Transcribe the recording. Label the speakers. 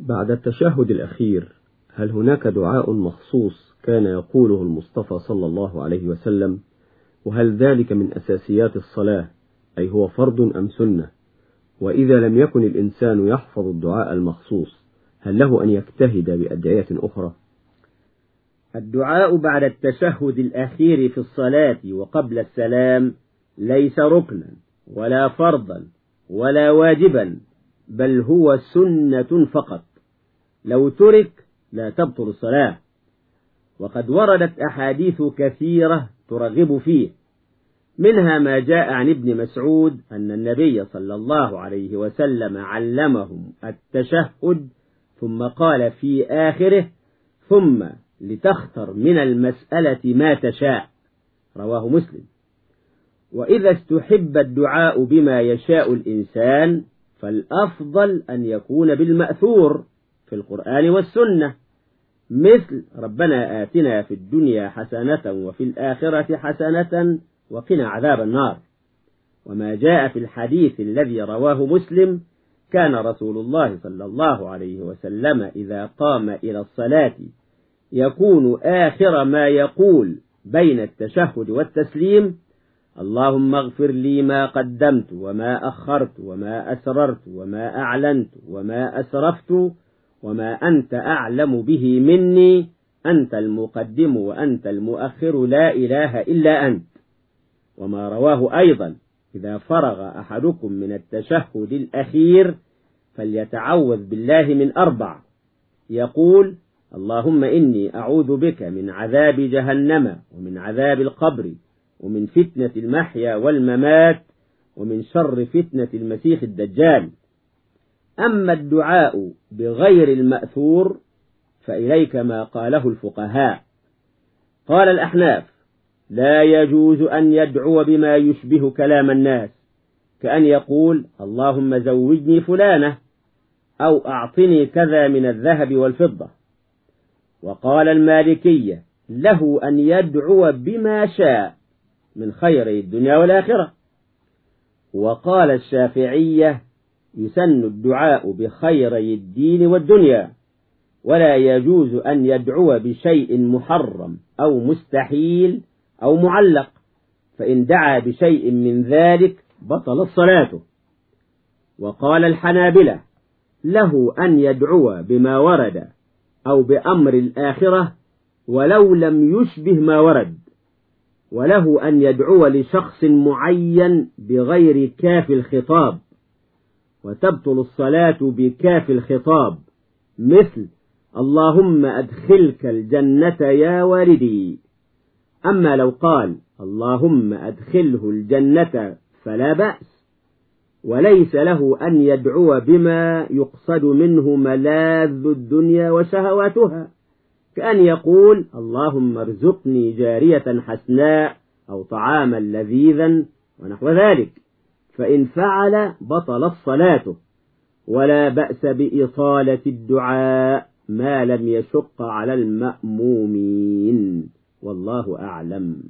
Speaker 1: بعد التشهد الأخير هل هناك دعاء مخصوص كان يقوله المصطفى صلى الله عليه وسلم؟ وهل ذلك من أساسيات الصلاة أي هو فرض أم سنة؟ وإذا لم يكن الإنسان يحفظ الدعاء المخصوص هل له أن يجتهد بأدعية أخرى؟
Speaker 2: الدعاء بعد التشهد الأخير في الصلاة وقبل السلام ليس ركنا ولا فرضا ولا واجبا بل هو سنة فقط. لو ترك لا تبطل الصلاة. وقد وردت أحاديث كثيرة ترغب فيه منها ما جاء عن ابن مسعود أن النبي صلى الله عليه وسلم علمهم التشهد ثم قال في آخره ثم لتختر من المسألة ما تشاء رواه مسلم. وإذا استحب الدعاء بما يشاء الإنسان فالأفضل أن يكون بالمأثور. في القرآن والسنة. مثل ربنا آتنا في الدنيا حسنة وفي الآخرة حسنة وقنا عذاب النار. وما جاء في الحديث الذي رواه مسلم كان رسول الله صلى الله عليه وسلم إذا قام إلى الصلاة يكون آخر ما يقول بين التشهد والتسليم اللهم اغفر لي ما قدمت وما أخرت وما أسررت وما أعلنت وما أسرفت وما أنت أعلم به مني أنت المقدم وأنت المؤخر لا إله إلا أنت. وما رواه أيضا إذا فرغ أحدكم من التشهد الأخير فليتعوذ بالله من أربع. يقول اللهم إني أعوذ بك من عذاب جهنم ومن عذاب القبر ومن فتنة المحيا والممات ومن شر فتنة المسيح الدجال. أما الدعاء بغير المأثور فإليك ما قاله الفقهاء. قال الأحناف لا يجوز أن يدعو بما يشبه كلام الناس كأن يقول اللهم زوجني فلانة أو أعطني كذا من الذهب والفضة. وقال المالكية له أن يدعو بما شاء من خير الدنيا والآخرة. وقال الشافعية يسن الدعاء بخيري الدين والدنيا ولا يجوز أن يدعو بشيء محرم أو مستحيل أو معلق فإن دعا بشيء من ذلك بطل صلاته. وقال الحنابلة له أن يدعو بما ورد أو بأمر الآخرة ولو لم يشبه ما ورد وله أن يدعو لشخص معين بغير كاف الخطاب. وتبطل الصلاة بكاف الخطاب مثل اللهم أدخلك الجنة يا والدي. أما لو قال اللهم أدخله الجنة فلا بأس وليس له أن يدعو بما يقصد منه ملاذ الدنيا وشهواتها كأن يقول اللهم ارزقني جارية حسناء أو طعاما لذيذا ونحو ذلك. فإن فعل بطل صلاته. ولا بأس بإطالة الدعاء ما لم يشق على المأمومين. والله أعلم.